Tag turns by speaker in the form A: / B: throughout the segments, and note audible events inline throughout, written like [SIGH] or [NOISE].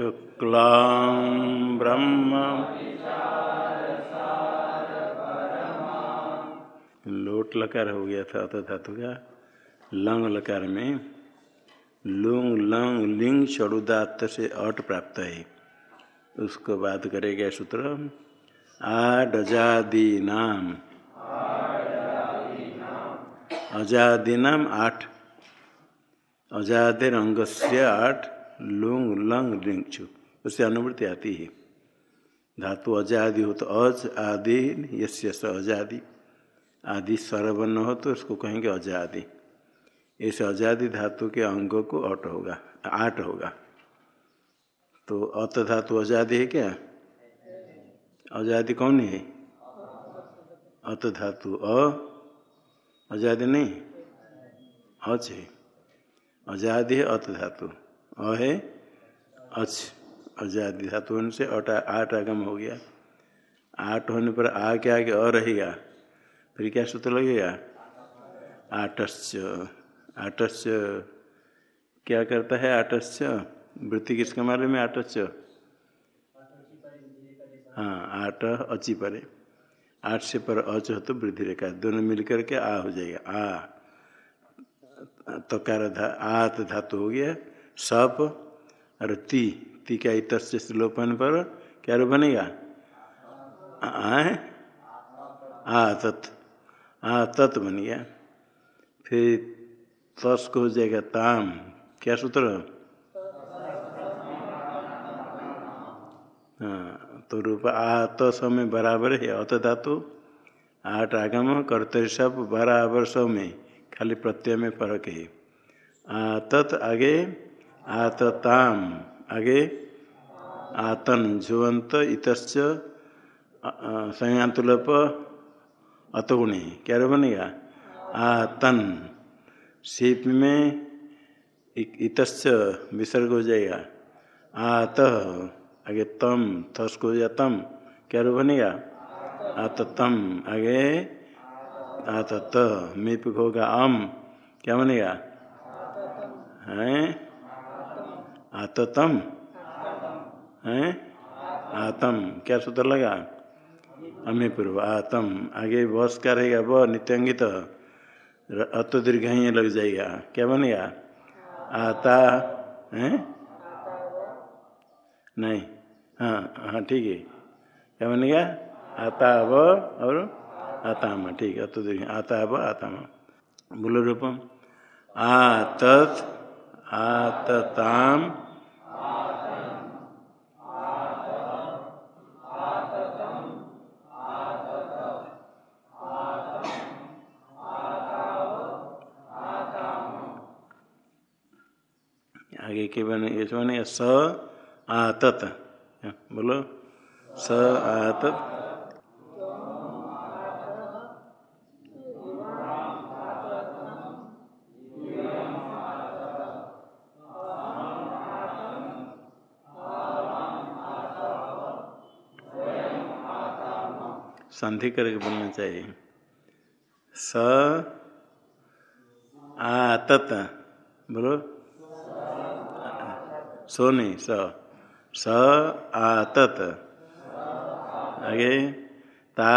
A: शुक्लां ब्रह्म। लोट लकार हो गया था अत धातु का। लंग लकार में लुंग, लंग, लिंग षडुदात से अट प्राप्त है। उसको बात करेगा सूत्र आडजादी नाम अजादी नाम आठ। अजादे से आठ। लुंग, लंग लिंग छु उससे अनुवृत्ति आती है। धातु अजादि हो तो अज आदि यश यश अजादि। आदि स्वरवर्ण हो तो उसको कहेंगे अजादि। इस अजादि धातु के अंगों को अट होगा आठ होगा। तो अत धातु अजादि है क्या? अजादि कौन है? अत धातु अ। अजादि नहीं? अच है। अजादि है अत धातु। अ है अच अजादि धातु होने से अट, आठ आगम हो गया। आठ होने पर आ के आगे अ रहेगा। फिर क्या सूत्र लगेगा? आटस्य आटस्य क्या करता है आटस्य वृत्ति किसका मालूम में? आटस्य हाँ आठ अची परे आठ से पर अच हो तो वृद्धि रेखा, दोनों मिलकर के आ हो जाएगा। आ, तकार धा, आत धातु हो गया। सप और ती ती का इतर से लोपन पर? क्या रूप बनेगा? आए आ तत् बन गया। फिर तस को हो जाएगा ताम। क्या सूत्र? हाँ तो रूप आ तो समय बराबर है, अत धातु। आठ आगम करते सब बराबर सब में, खाली प्रत्यय में फ़र्क है। आतत आगे आतताम। आगे, आतन जुवंत इतच संयांतुलप अतगुणी। क्या बनेगा? आतन। सीप में इतच विसर्ग हो जाएगा। आत। आगे, तम थस को जाए तम। क्या रू बनेगा? आततम। आगे, आतत। मिप होगा अम। क्या बनेगा? हैं? आततम। हैं? आतम। क्या सूत्र लगा? अमी पूर्व आतम। आगे बस का रहेगा व नित्यंगित। अत दीर्घ ही लग जाएगा। क्या बनेगा? आता। हैं? नहीं। हाँ हाँ ठीक है। क्या बनेगा? आता व और आताम। ठीक है तो देखिए आता व आताम। बोलो रूपम। आतत। आतताम। आगे के बने ये बने स आतत। बोलो स आतत। संधि करके बोलना चाहिए। स आतत बोलो। सो नहीं, स। स आतत आगे। ता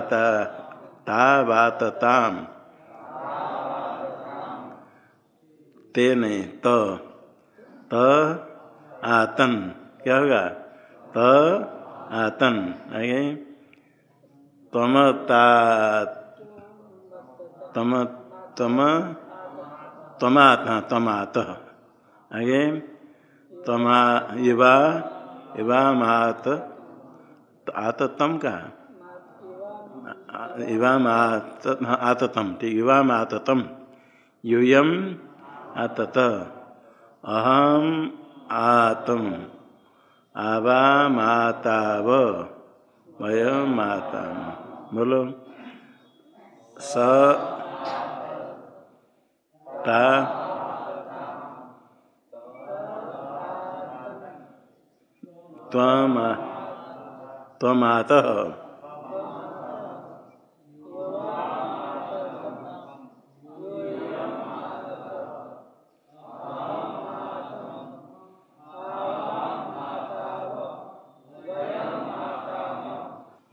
A: ता ताम। ते नहीं, त। त आतन। क्या होगा? त आतन। आगे। तम ता तम तम तमात हाँ तमात। आगे, तमा युवा युवा मात, आत, तम का? युवा मात आततम ठीक युवा माततम यूयम आतत अहम, आतम। आवा, माताव। वय माता बोलो। स ता त्वमा त्वमात।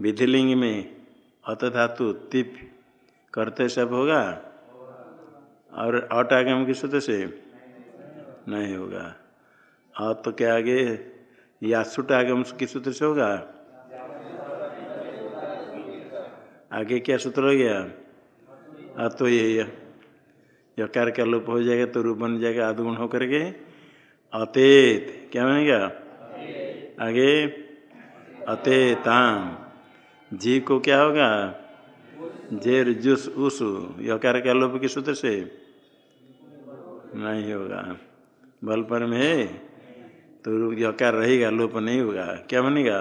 A: विधिलिंग में अत धातु तिप करते सब होगा? और अट आगम किस सूत्र से? नहीं होगा। अत तो के आगे? यासुट आगम किस सूत्र से होगा? आगे क्या सूत्र हो गया? अतो तो ये यकार का लोप हो जाएगा तो रूप बन जाएगा आदगुण होकर के। अतेत। क्या बनेगा? आगे? अतेताम। जी को क्या होगा जेर जुस उस यकार का लोप के सूत्र से नहीं होगा बल पर में है तो यकार रहेगा लोप नहीं होगा क्या बनेगा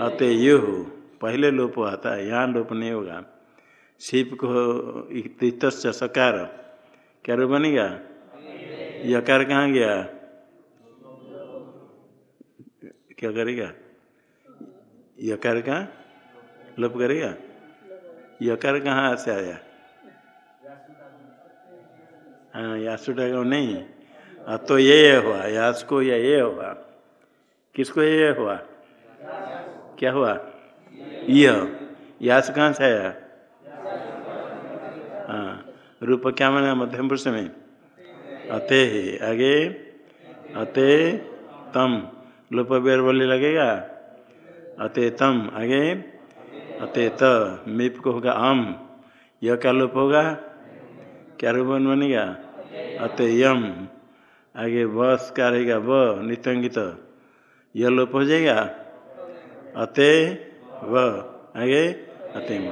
A: अते ये हो पहले लोप हुआ था यहाँ लोप नहीं होगा शिव को तीत सकार क्या रूप बनेगा यकार कहाँ गया क्या करेगा यकार का लोप करेगा? यकार कहाँ से आया? हाँ यासुटा नहीं। तो ये हुआ यास को या ये हुआ? किसको ये हुआ? क्या हुआ? यह। यास कहाँ से आया? हाँ रूप क्या माना? मध्यम पुरुष में। अते है, आगे। अते तम। लोप बेर बोले लगेगा? अते तम, आगे। अते मिप को होगा अम। यह क्या लोप होगा? क्या रूप बनेगा? अतयम आगे बस क्या रहेगा? ब, नितंगित। यह लोप हो जाएगा? अते व। आगे अतिम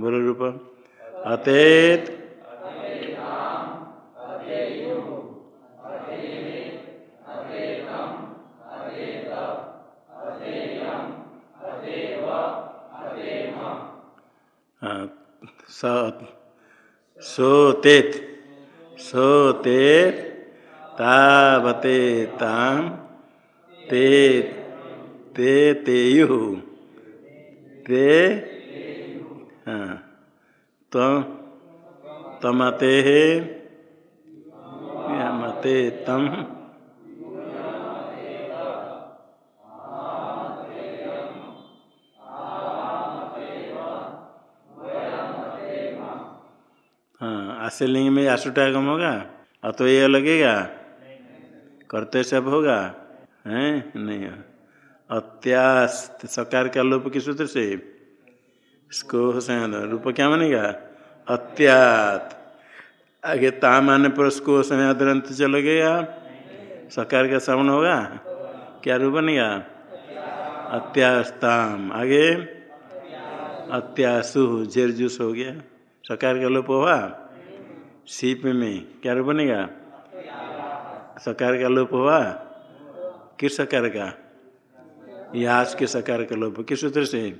A: बोलो रूप। अतेत सोतेत। सोतेत। तावते ताम ते ते तेयु। ते हाँ। तो तमते। मते तम आशीलिंग में आशुटागम होगा? अतो ये लगेगा? करते सब होगा? हैं? नहीं अत्यास्त सकार का लोप किस सूत्र से? इसको रूप क्या मानेगा? अत्यात। आगे ता माने पर उसको संयादंत चल गया सकार का श्रवण होगा? क्या रूप बनेगा? अत्यास्ताम। आगे? अत्यासु। जेरजूस हो गया। सकार का लोप हुआ? सीप में क्या रूप बनेगा? सकार का लोप हुआ? किस सकार का? यास के सकार का लोप। किस सूत्र से?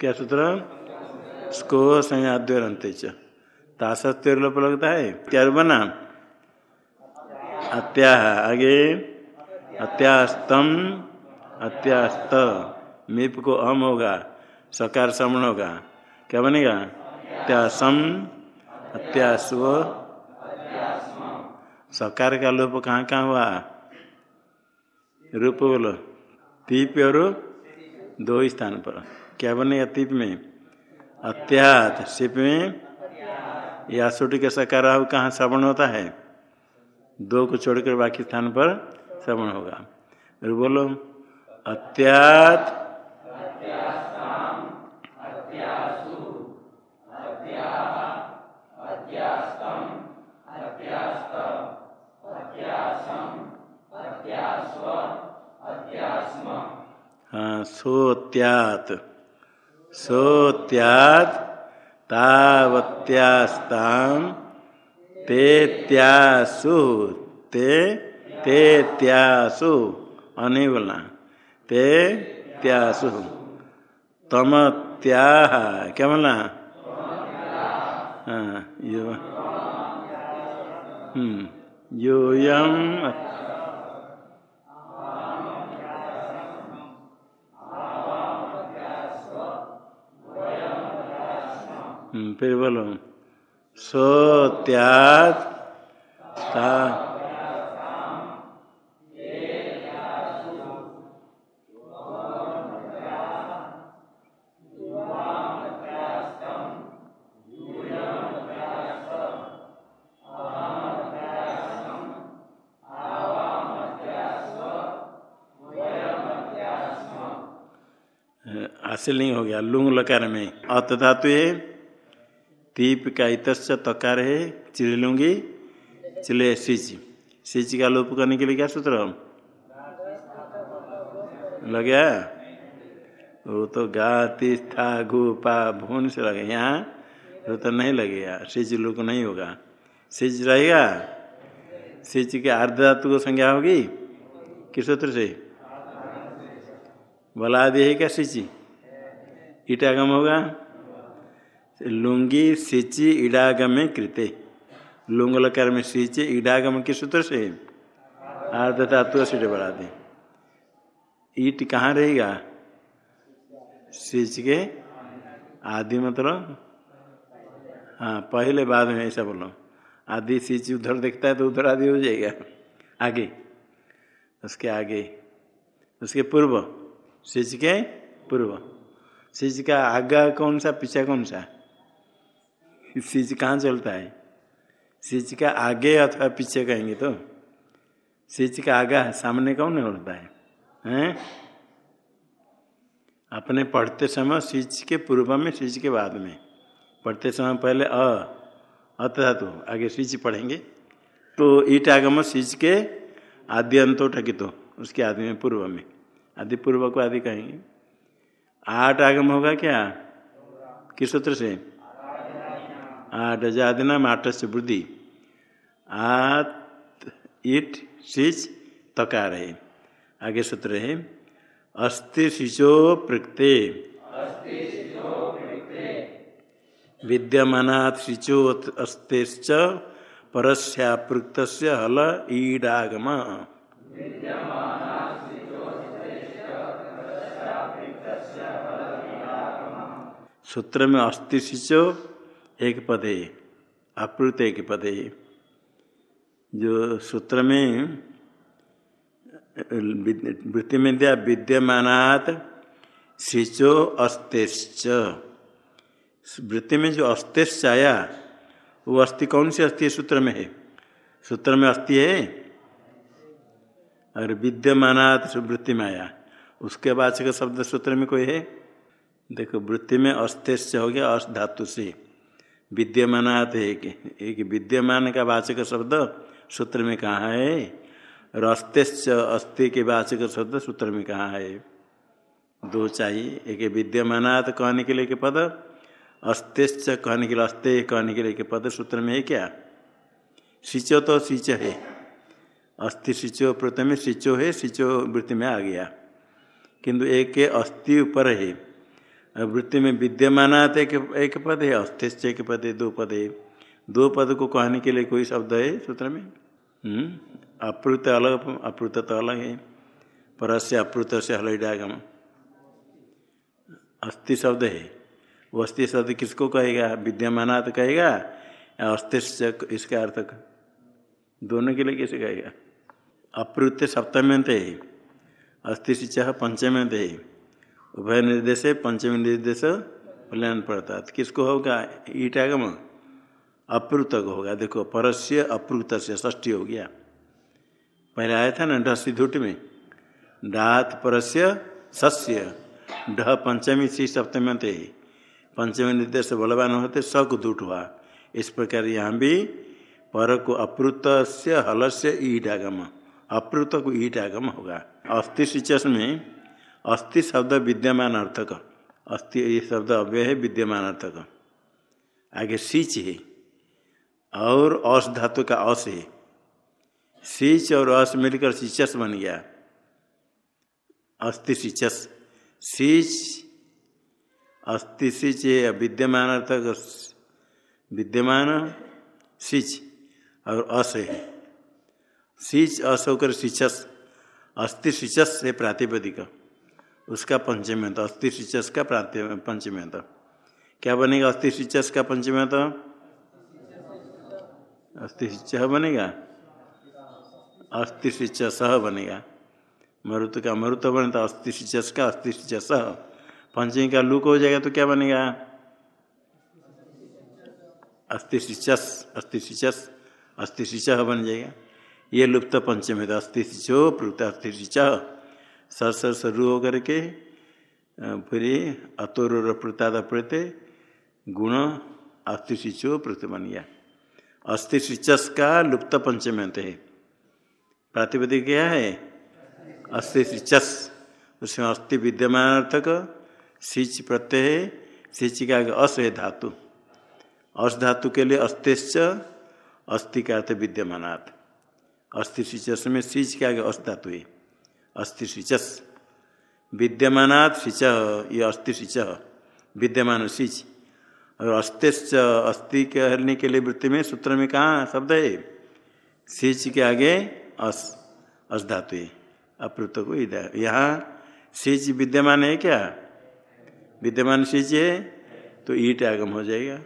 A: क्या सूत्र? स्को संयाद्योरंत तासत्य लोप लगता है। क्या बना? अत्या आगे। अत्यास्तम। अत्यास्त। मीप को अम होगा। सकार समण होगा। क्या बनेगा? अत्यासम, अत्यास्व। सकार का लोप कहाँ कहाँ हुआ? रूप बोलो। तीप और दो स्थान पर। क्या बनेगा तीप में? अत्यात। सिप में? या सुटी के सकार कहाँ श्रवण होता है? दो को छोड़कर बाकी स्थान पर श्रवण होगा। बोलो। अत्यात। सोत्यात। सोत्यात तावत्यास्ताम तेत्यासु, ते तेत्यासु अने बोलना ते त्यासु तम त्या क्या बोलना हाँ यो। हम्म योयम हम्म, फिर बोलो। सत्याग ता आशीलिंग हो गया। लुंग लकार में। अत धातु है तीप का इत तकार है चिलुंगी चिले सिच सिच का लोप करने के लिए क्या सूत्र लग वो तो गा था घू पा भून से लगे। यहाँ वो तो नहीं लगेगा। सिच लोग नहीं होगा। सिच रहेगा? सिच के अर्ध धातु को संज्ञा होगी? किस सूत्र से? बला दे है क्या सिची ईटागम होगा? लुंगी सिची इडागम कृते। लुंग लकार में सिची इडागम किस सूत्र से अर्ध धातु से बढ़ा दें। ईट कहाँ रहेगा? सिंच के आदि मतलब हाँ पहले बाद में ऐसा बोलो। आदि सिच उधर देखता है तो उधर आदि हो जाएगा। आगे, उसके आगे, उसके पूर्व, सिच के पूर्व। सिच का आगा कौन सा, पीछा कौन सा? सिच कहाँ चलता है? सिच का आगे अथवा पीछे कहेंगे तो? सिच का आगा सामने कौन नहीं होता है? हैं? अपने पढ़ते समय सिच के पूर्व में सिच के बाद में। पढ़ते समय पहले अ अत धातु आगे सिच पढ़ेंगे। तो ईट आगम सिच के आदि अंतो ठकितो उसके आदि में, पूर्व में। आदि पूर्व को आदि कहेंगे। आठ आगम होगा क्या? किस सूत्र से? आठ जाति नाम आठ से वृद्धि आत ईट सिच तकार है आगे सूत्र है अस्ति शिचो प्रकृते विद्यमानात् शिचो अस्तेश्च परस्यापृक्त हल ईडागम। सूत्र में अस्ति शिचो एक पद अपृत एक पद जो सूत्र में वृत्ति में दिया विद्यमानात सिचो अस्तेश्च वृत्ति में जो अस्तेश्च आया, वो अस्थि कौन सी अस्थि सूत्र में है? सूत्र में अस्थि है? और विद्यमानात वृत्ति में आया। उसके बाद का शब्द सूत्र में कोई है? देखो, वृत्ति में अस्तेश्च हो गया अस्त धातु से। विद्यमानात है एक, एक विद्यमान का वाचक शब्द सूत्र में कहाँ है। और अस्तेश्च अस्थि के वाचक शब्द सूत्र में कहाँ है। दो चाहिए एक विद्यमानात कहने के लिए के पद अस्तेश्च कहने के लिए अस्ते कहने के लिए के पद सूत्र में है क्या? सिंचो तो सिंच है। अस्थि सिंचो प्रथम सिंचो है सिंचो वृत्ति में आ गया। किंतु एक के अस्थि ऊपर है। वृत्ति में विद्यमानात एक एक पद है अस्थिश्च एक पद है, दो पद है। दो पद को कहने के लिए कोई शब्द है सूत्र में? अप्रुत अलग अप्रुत तो अलग है। पर परस्य अप्रुत से हलडागम अस्थि शब्द है। वो अस्थि शब्द किसको कहेगा? विद्यमानात कहेगा? या अस्थिश्च इसका अर्थ दोनों के लिए कैसे कहेगा? अप्रुत सप्तम्यंत है। अस्थि शिक्षा पंचम्यंत है। उभय निर्देश पंचमी निर्देश कल्याण पड़ता है। किसको होगा? ईटागम। अप्रुत को होगा। देखो, परस्य अप्रुत से ष्ठी हो गया। पहले आया था ना ढसी धुट में। डात परस्य, सस्य। ढ पंचमी, सी सप्तमी थे पंचमी निर्देश बलवान होते स को धुट हुआ। इस प्रकार यहाँ भी पर को अप्रुत से से ईटागम। अप्रुत को ईटागम होगा। अस्थि शिचस में अस्थि शब्द विद्यमान अर्थक। अस्थि ये शब्द अव्यय है, विद्यमान अर्थक। आगे सीच है, और अस धातु का अस है। सीच और अस मिलकर सिचस बन गया। अस्थि सिचस। सीच अस्थि सिच विद्यमान अर्थक, विद्यमान सिच, और अस है। सिच, अस होकर सिचस। अस्थि सिचस है प्रातिपदिक। उसका पंचमेंत अस्थि सिचस का पंचमेंत क्या बनेगा अस्थि सिचस का पंचमेंत अस्थि सिच बनेगा? अस्थि सिचस बनेगा। मरुत का मरुत बने तो अस्थि सिचस का अस्थि सिचस पंचमी का लुक हो जाएगा तो क्या बनेगा? अस्थि सिचस अस्थि सिचस अस्थि सिच बन जाएगा। ये लुप्त पंचमी अस्थि सिचो प्रवृत्त अस्थि सिच सर सर शुरू होकर के फिर अतोर प्रताद प्रत्य गुण अस्थिशिचो प्रतिबनिया अस्थिशिचस का लुप्त पंचम अंत है। प्रातिपदिक क्या है? अस्थिशिचस उसमें अस्थि विद्यमान अर्थक सिच प्रत्यय है, सिच का अस है धातु। अस धातु के लिए अस्तिश्च अस्थि का अर्थ विद्यमानात् अस्थि सिचस में सिच के अस धातु है। अस्थि सिचस विद्यमानात् सिच ये अस्थि सिच विद्यमान सिच और अस्तिश्च अस्थि कहने के लिए वृत्ति में, सूत्र में कहा शब्द है? सिच के आगे अस अस धातु अप्रुत को यहाँ सिच विद्यमान है क्या? विद्यमान सिच है तो ईट आगम हो जाएगा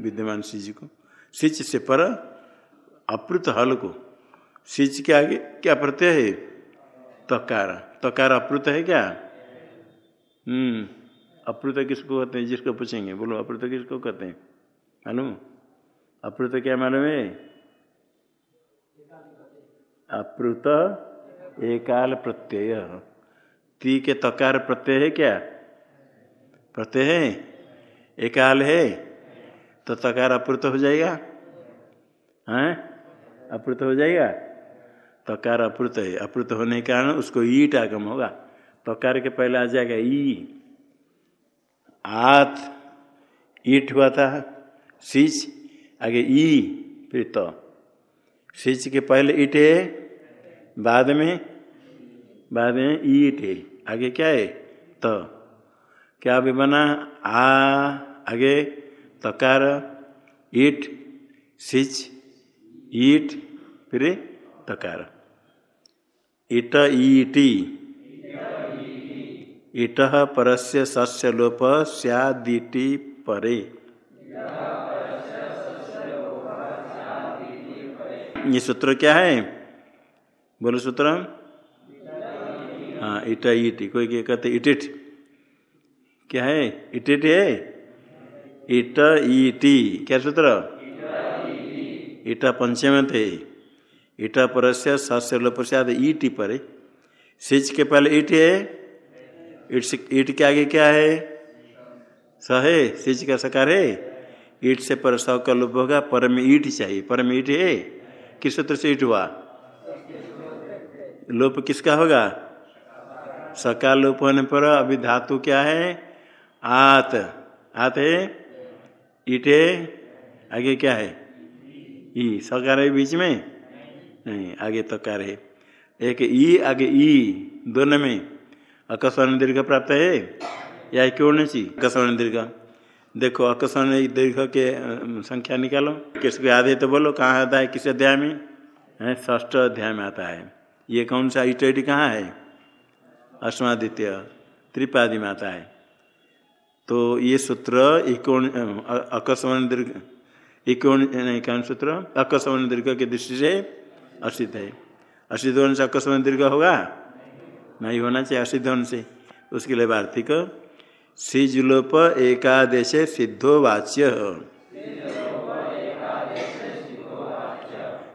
A: विद्यमान सिच को। सिच से पर अप्रुत हल को। सिच के आगे क्या प्रत्यय है? तकार। तकार अप्रुत है क्या? हम्म अप्रुत किसको कहते हैं? जिसको पूछेंगे। बोलो अप्रुत किसको कहते हैं? मालूम? अप्रुत क्या मालूम है? अप्रुत एकाल प्रत्यय। ती के तकार प्रत्यय है क्या? प्रत्यय है? एकाल है? तो तकार अप्रुत हो जाएगा। हैं? अप्रुत हो जाएगा? तकार अप्रुत है। अप्रुत होने के कारण उसको ईट आगम होगा। तकार के पहले आ जाएगा ई। आत, ईट हुआ था। सिच, आगे ई, फिर तो। सिच के पहले ईट है, बाद में बाद में ईट है। आगे क्या है? तो। क्या भी बना? आ, आगे तकार, ईट, सिच, ईट, फिर तकार। इट ईटी इट परस्य सस्य लोप परे। ये सूत्र क्या है? बोलो सूत्र। हाँ इट ईटी कोई क्या कहते? इटिट। क्या है? इटिट है? इट ईटी क्या सूत्र? इट पंचम थे इट पर से सस्य लोप ईटी परे। सिच के पहले ईट है? ईट ईट के आगे क्या है? स है? सिच का सकार है? ईट से पर स का लोप होगा, पर में ईट चाहिए। पर में ईट है? किस सूत्र से ईट हुआ? लोप किसका होगा? सकाल लोप होने पर अभी धातु क्या है? आत। आत है? ईट है? आगे क्या है? ई। सकार है बीच में? नहीं, आगे तकार है। एक ई, आगे ई, दोनों में अकस्मरण दीर्घ प्राप्त है? या क्यों नहीं चाहिए अकस्मरण दीर्घ। देखो अकस्मरण दीर्घ के संख्या निकालो। किसको याद है तो बोलो, कहाँ आता है, किस अध्याय में? है ष्ठ अध्याय में आता है। ये कौन सा इटेडी कहाँ है? अष्टमादित्य, त्रिपादी में आता है। तो ये सूत्र इकोण अकस्मरण दीर्घ इकोण नहीं, कौन सूत्र? अकस्मरण दीर्घ की दृष्टि से असिद्ध है। असिद्ध होने से अकस्मरण दीर्घ होगा? नहीं होना चाहिए, असिद्ध होने से। उसके लिए वार्तिक, सिजलोप एकादेश सिद्धो वाच्य।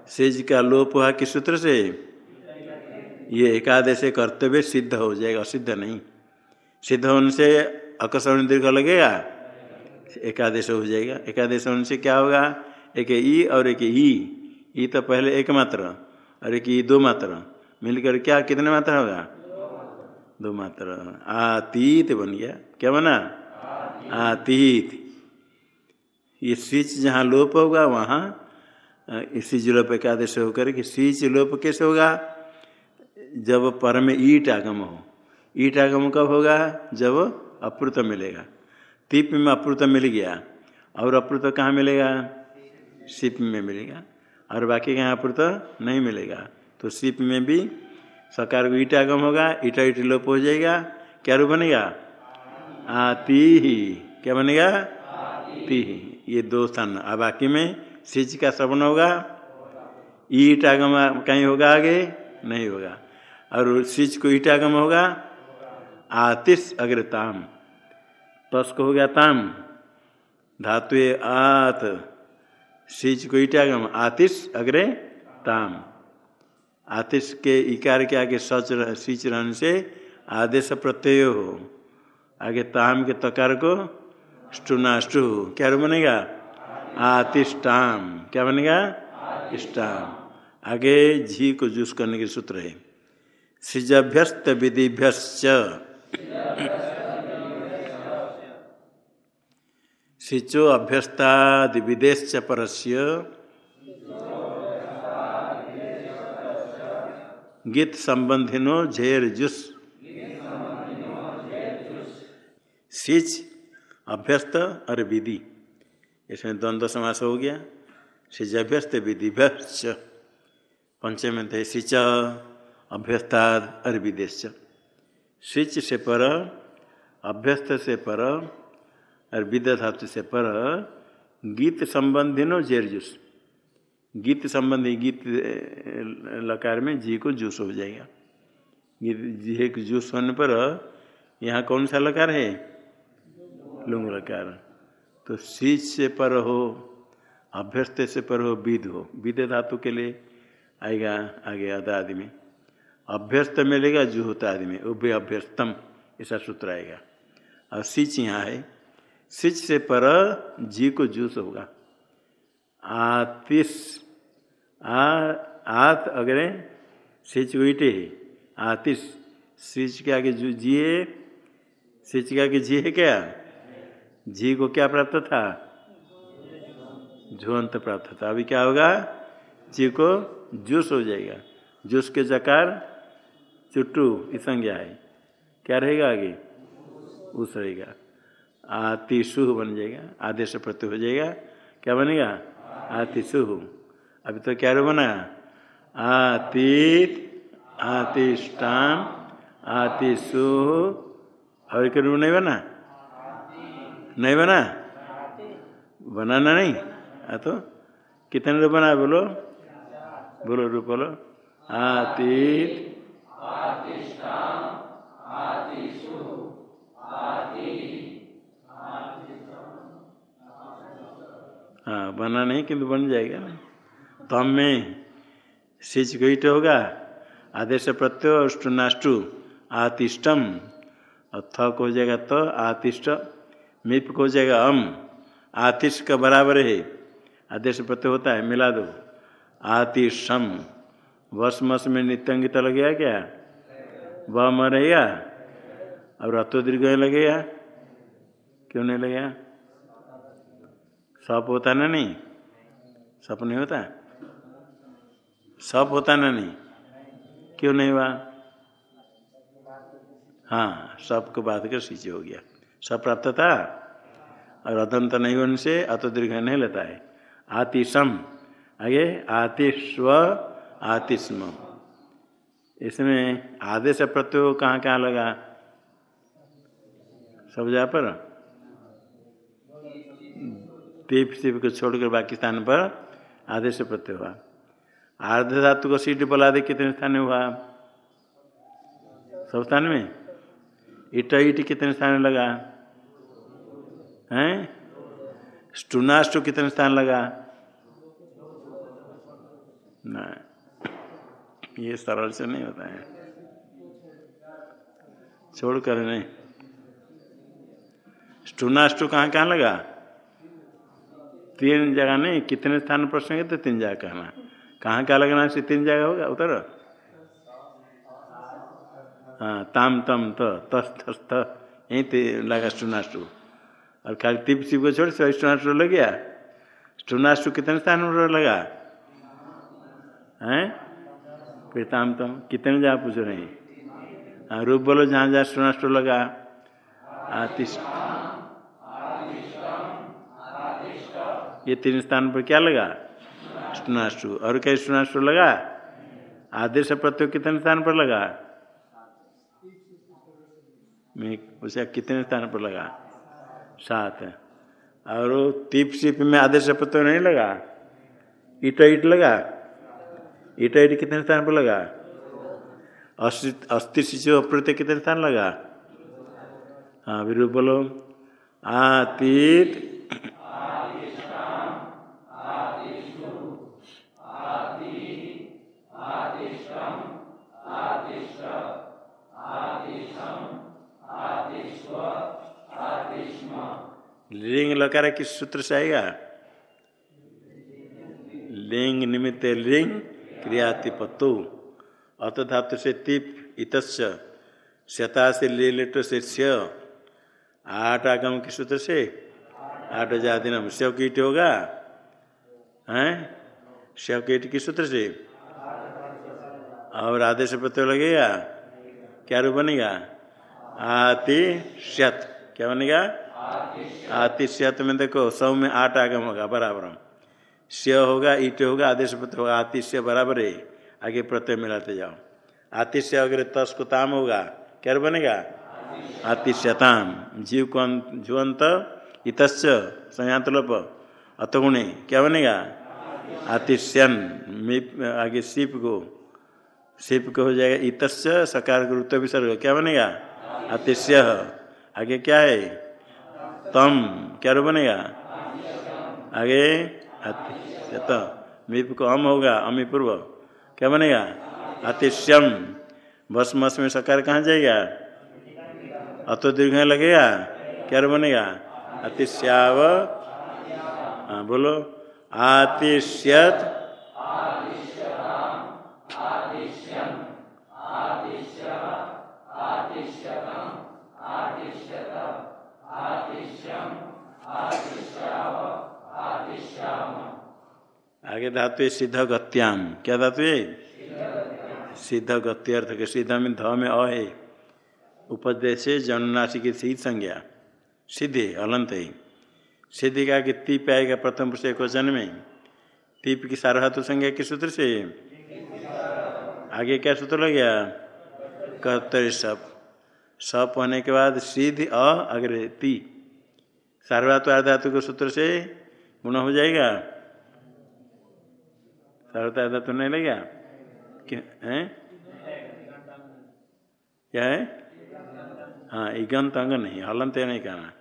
A: सिज का लोप हुआ किस सूत्र से? ये एकादश कर्तव्य सिद्ध हो जाएगा, असिद्ध नहीं। सिद्ध होने से अकस्मरण दीर्घ लगेगा? एकादेश हो जाएगा। एकादेश होने से क्या होगा? एक ई और एक ई। ई तो पहले एक मात्र, और एक दो मात्र। मिलकर क्या, कितने मात्रा होगा? दो मात्र। आतीत बन गया। क्या बना? आतीत। ये स्विच जहाँ लोप होगा, वहाँ, इसी लोप एकादश होकर के स्विच लोप कैसे होगा? जब पर में ईट आगम हो। ईट आगम कब होगा? जब अप्रुत मिलेगा। तीप में अप्रुत मिल गया। और अप्रुत कहाँ मिलेगा? सिप में मिलेगा। और बाकी यहाँ पर तो नहीं मिलेगा। तो सिप में भी सकार को ईट आगम होगा, ईटा ईट लोप हो जाएगा। क्या रूप बनेगा? आती ही। क्या बनेगा? ती ही। ये दो स्थान। और बाकी में सिच का श्रवण होगा। ईट आगम कहीं होगा आगे? नहीं होगा। और सिच को ईट आगम होगा? आतिश अग्रताम। तस को हो गया ताम। धातु आत। सिच को ईट आगम आतिश, अग्रे, ताम। आतिश के इकार के आगे सच सिच रहने से आदेश प्रत्यय हो। आगे ताम के तकार को स्टुनाष्टु क्या बनेगा? आतिष्टाम क्या बनेगा? इष्टाम आगे झी को जूस करने के सूत्र है। सृजभ्यस्त विधिभ्यश्च। सिचो अभ्यस्तादि विदेश परस्य। गीत संबंधिनो झेर जुस। सिच अभ्यस्त और विधि। इसमें द्वंद्व समास हो गया। सिच अभ्यस्त, विधि पंचम थे सिच अभ्यस्ताद और विदेश सिच से पर, अभ्यस्त से पर और विद्या धातु से पर गीत संबंधी नो जेर जूस। गीत संबंधी गीत लकार में जी को जूस हो जाएगा। गीत, जी को जूस होने पर यहाँ कौन सा लकार है? लुंग लकार। तो सीच से पर हो, अभ्यस्त से पर हो विद हो। विद धातु के लिए आएगा आगे अदा आदि में। अभ्यस्त मिलेगा, जुहोता आदि में। उभय अभ्यस्तम, ऐसा सूत्र आएगा। और सिच यहाँ है। सिच से पर जी को जूस होगा। आतिश आ, आत अगरे सिच उठे है। आतिश सिच के आगे जो जी है सिच के आगे जी है क्या? जी को क्या प्राप्त था? झुअंत प्राप्त था। अभी क्या होगा? जी को जूस हो जाएगा। जूस के जकार, चुट्टू इस संज्ञा है। क्या रहेगा आगे? उस रहेगा। आतिशु बन जाएगा, आदेश प्रत्यय हो जाएगा, क्या बनेगा? आतिशु। अभी तो क्या रो बना? आतीत आतिष्टान आतिशु। और एक रूप नहीं बना? नहीं बना? बनाना नहीं। आ तो कितने रूप बना बोलो? बोलो रूप बोलो। आतीत हाँ बना नहीं किंतु बन जाएगा। ना तम में सिच गईट होगा, आदेश प्रत्यय अष्टुनाष्टु आतिष्टम और थ को जाएगा तो आतिष्ट मिप को हो जाएगा अम। आतिष्ट का बराबर है। आदेश प्रत्यय होता है, मिला दो। आतिष्टम वस मस में नित्यंगित लगेगा क्या? व रहेगा। और अतो दीर्घ लगेगा? क्यों नहीं लगेगा? सप होता ना नहीं? सप नहीं होता? सप होता ना नहीं? क्यों नहीं हुआ? हाँ सप को बात कर सिंच हो गया। सब प्राप्त था? और अदंत नहीं होने से अत दीर्घ नहीं लेता है। आतिशम। आगे आतिस्व आतिस्म। इसमें आदेश प्रत्यय कहाँ कहाँ लगा? सब जा पर? तीप सिप को छोड़कर बाकी स्थान पर आदेश प्रत्यय हुआ। आर्ध धातु को सीट बोला दे कितने स्थान हुआ? सब स्थान में? ईट ईट कितने स्थान लगा? हैं? स्टूनाष्टु कितने स्थान लगा? ना ये सरल से नहीं होता है। छोड़ कर नहीं। स्टूनाष्टु कहाँ कहाँ लगा? तीन जगह नहीं, कितने स्थान प्रश्न है तो तीन जगह कहना कहाँ क्या लगना से तीन जगह होगा उतर हाँ ताम, तम तो तस्थ यहीं लगा स्टूनाष्टु और खाली तिप शिव को छोड़ स्टूनाष्टु लग गया? स्टूनाष्टु कितने स्थान पर लगा? हैं? फिर ताम, तम, कितने जगह पूछ रहे हैं? हाँ रूप बोलो, जहाँ जहाँ स्टूनाष्टु लगा। आतिष्ट ये तीन स्थान पर क्या लगा? स्टुनाष्टु और क्या स्टुनाष्टु लगा? आदेश प्रत्यय कितने स्थान पर लगा? मैं उसे कितने स्थान पर लगा? सात और तीप सिप में आदेश प्रत्यय नहीं लगा? ईट ईट लगा? ईट ईट कितने स्थान पर लगा? अस्थि शिशु अप्रत्यय कितने स्थान लगा? हाँ विरूप बोलो। आतीत लिंग लकार किस सूत्र से आएगा? लिंग निमित्त लिंग क्रियातिपत्तो। अत धातु से तिप इतस्य शता से ले लेटो से आठ आगम के सूत्र से? आठ जाति नाम शव कीट होगा? हैं? शव कीट किस सूत्र से? और आदेश पत्र लगेगा? क्या रूप बनेगा? आतिश्यत क्या बनेगा? आतिश्यत में देखो, सौ में आठ आगम होगा बराबर स्य होगा, ईट होगा आदेश पत्र होगा, आतिश्य बराबर है। आगे प्रत्यय मिलाते जाओ। आतिश्य अगर तस को ताम होगा, क्या बनेगा? आतिश्यताम। जीव को जुअंत इतस्य संयात लोप अतगुणे, क्या बनेगा? आतिश्यन। आगे सीप को सीप को हो जाएगा इतस्य सकार गुरुत्व विसर्ग क्या बनेगा? आतिश्य। आगे क्या है? तम। क्या रू बनेगा? आगे। मीप को अम होगा अमी पूर्व क्या बनेगा? अतिश्यम। बस मस में सकार कहाँ जाएगा? अतो दीर्घ लगेगा। क्या बनेगा? अतिश्याव। हाँ बोलो। आतिश्यत आगे धातु सिद्ध गत्याम क्या धातु है? सिद्ध गति अर्थ के सिद्ध में ध में अ है। उपदेश जननाशी की सीध संज्ञा। सिद्धि अलंत है। सिद्धि का कि तीप आएगा प्रथम पुरुष एक वचन में। तीप की सार्वधातु संज्ञा किस सूत्र से आगे क्या सूत्र लग गया? कर्तव्य सप। सप होने के बाद सिद्ध, अ, अग्रे, ती। सार्वधातु अर्धातु के सूत्र से गुण हो जाएगा। सार्वधातु नहीं लगेगा है? क्या है? हाँ इगंत अंग नहीं, हलंत नहीं कहना।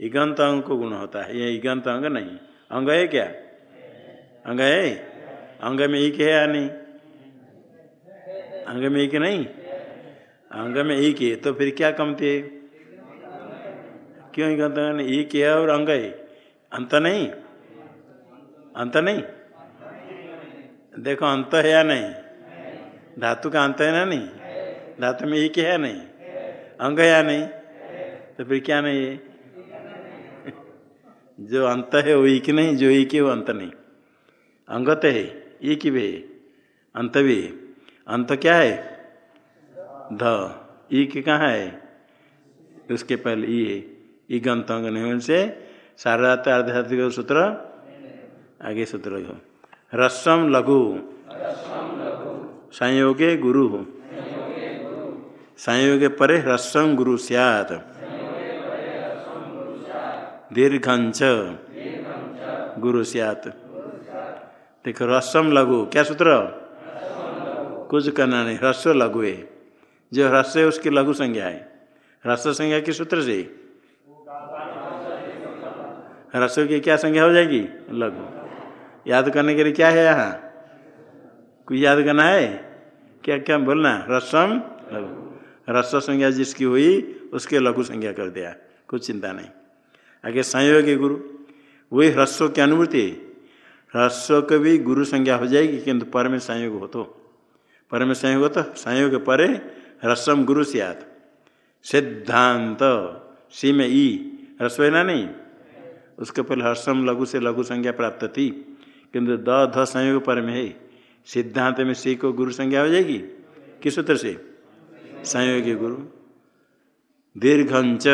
A: इगंत अंग को गुण होता है, ये इगंत अंग नहीं। अंग है क्या? अंग है? अंग में एक है या नहीं? अंग में एक नहीं? अंग में एक है तो फिर क्या कमती है? क्यों इगंत अंग नहीं? एक है और अंग है। अंत नहीं? अंत नहीं? देखो, अंत है या नहीं? धातु का अंत है ना नहीं? धातु में एक है नहीं? अंग है या नहीं? तो फिर क्या नहीं है? [LAUGHS] जो अंत है वो एक नहीं, जो एक है वो अंत नहीं। अंगत है, एक भी है, अंत भी है। अंत क्या है? ध। एक कहाँ है? उसके पहले ई है। ई गंत अंग नहीं होने से सारा अर्धाधिक सूत्र आगे सूत्र रसम लघु। संयोगे गुरु। संयोगे परे ह्रस्वम गुरु सियात। दीर्घंच गुरु सियात। देखो ह्रस्वम लघु। क्या सूत्र? कुछ करना नहीं। ह्रस्व लघु है जो ह्रस्व है, उसकी लघु संज्ञा है। ह्रस्व संज्ञा के सूत्र से। ह्रस्व की क्या संज्ञा हो जाएगी? लघु। याद करने के लिए क्या है यहाँ? कोई याद करना है? क्या क्या बोलना? रसम? लघु। रस्व संज्ञा जिसकी हुई, उसके लघु संज्ञा कर दिया। कुछ चिंता नहीं। आगे संयोगी गुरु। वही ह्रस्व की अनुभूति ह्रस्व को भी गुरु संज्ञा हो जाएगी, किंतु पर में संयोग हो तो। पर में संयोग हो तो संयोग परे ह्रस्वम गुरु सियात। सिद्धांत। सी में ई। ह्रस्व है ना नहीं? उसके पहले हर्षम लघु से लघु संज्ञा प्राप्त थी। किंतु द, ध संयोग पर में है। सिद्धांत में सी को गुरु संज्ञा हो जाएगी? किस सूत्र से? संयोगी गुरु। दीर्घंच।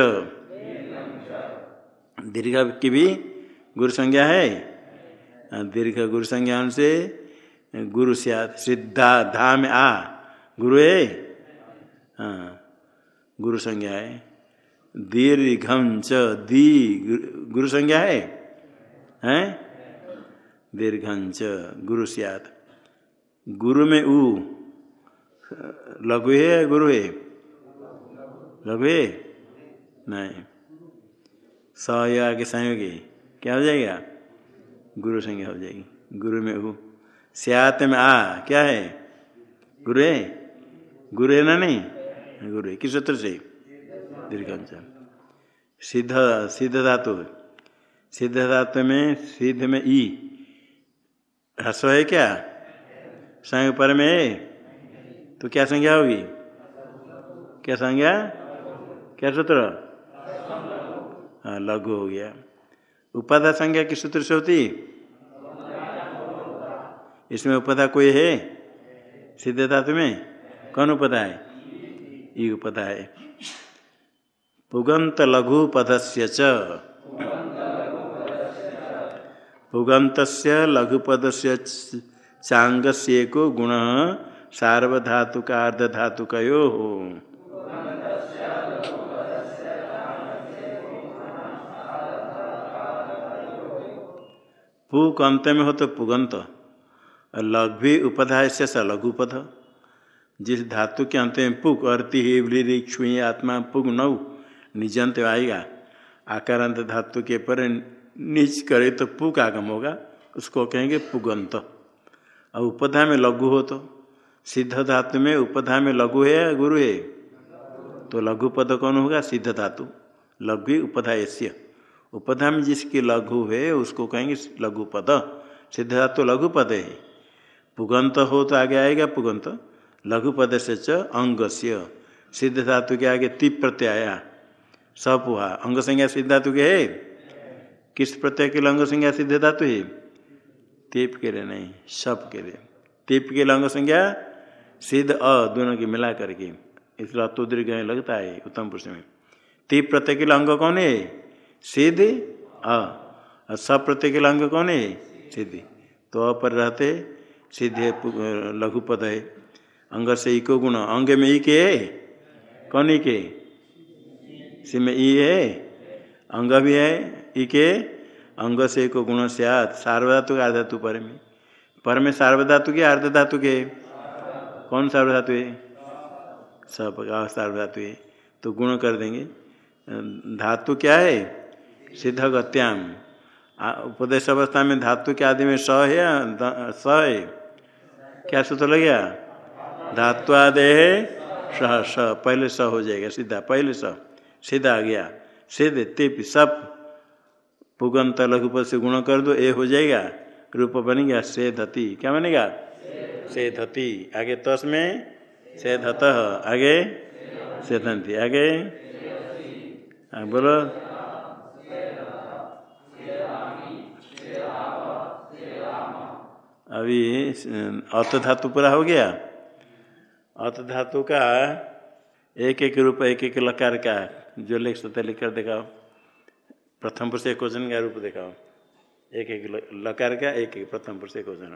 A: दीर्घ की भी गुरु संज्ञा है। दीर्घ गुरु संज्ञा से गुरु सिद्धा धाम आ। गुरु है? हाँ गुरु संज्ञा है। दीर्घंच, दी, गुरु संज्ञा है? हैं? दीर्घंच गुरु सियात। गुरु में उ। लघु है गुरु है? लघु है? नहीं। स आगे संयोगी। क्या हो जाएगा? गुरु संज्ञा हो जाएगी। गुरु में उ। सियात में आ। क्या है? गुरु है? गुरु है ना नहीं? गुरु है। किस सूत्र से? दीर्घांचल सिद्ध सिद्ध धातु। सिद्ध धातु में, सिद्ध में ई। ह्रस्व है क्या? संग पर में? तो क्या संज्ञा होगी? क्या संज्ञा? क्या सूत्र? हाँ लघु हो गया। उपाधा संज्ञा किस सूत्र से होती? इसमें उपधा कोई है? सिद्ध धातु में? कौन उपधा है? ये उपधा है। पुगंत लघु पदस्य च। पुगंत लघुपद से चांग से को गुण सार्वधातुक अर्धधातुको हो पुक अंत में हो तो पुगंत लघु उपधा से स लघुपद। जिस धातु के अंत में पुक अर्ति ही आत्मा पुग नौ, निजंत आएगा। आकारांत धातु के पर निज करे तो पुक आगम होगा। उसको कहेंगे पुगंत। और उपधा में लघु हो तो। सिद्ध धातु में उपधा में लघु है या गुरु है? तो लघु पद कौन होगा? सिद्ध धातु लघु उपधा ऐस्य। उपधा में जिसकी लघु है, उसको कहेंगे लघु पद। सिद्ध धातु लघु पद है। पुगंत हो तो आगे आएगा पुगंत। लघु पद से च अंग से सिद्ध धातु के आगे तिप प्रत्यय आया सब हुआ। अंग संज्ञा सिद्ध धातु के है? किस प्रत्यय के लंग संज्ञा सिद्ध धातु है? तेप के लिए नहीं सब के लिए। तेप के लंग संज्ञा सिद्ध अ, दोनों की मिला करके इसलिए अतोदीर्घ लगता है उत्तम पुरुष में। तीप प्रत्यय के अंग कौन है? सिद्ध अ। सब प्रत्यय के अंग कौन है? सिद्धि। तो अ पर रहते सिद्ध लघु पद है। अंग से इको गुण, अंग में ई के कौन ई के सी में ई है? अंग भी है ई के अंग से को गुण से सार्वधातु के आधातु पर में। पर में सार्वधातु के अर्ध धातु के? कौन सार्वधातु है? सब का सार्वधातु है। तो गुण कर देंगे। धातु क्या है? सिद्ध गत्याम उपदेश अवस्था में धातु के आदि में स है स है? क्या सूत्र लग गया? धातु आदि है, स स। पहले स हो जाएगा, सीधा। पहले स। सीधा आ गया। सिद्ध तिप सब पुगंत लघुपद से गुण कर दो, ए हो जाएगा। रूप बनेगा से धती क्या बनेगा? से धती आगे तस में से धत आगे से धंती आगे बोलो। अभी अत धातु पूरा हो गया। अत धातु का एक एक रूप, एक एक लकार का। जो लेख सकते लिख कर दिखाओ। प्रथम पुरुष एक वज़न का रूप दिखाओ। एक एक लकार का एक एक प्रथम पुरुष एक वचन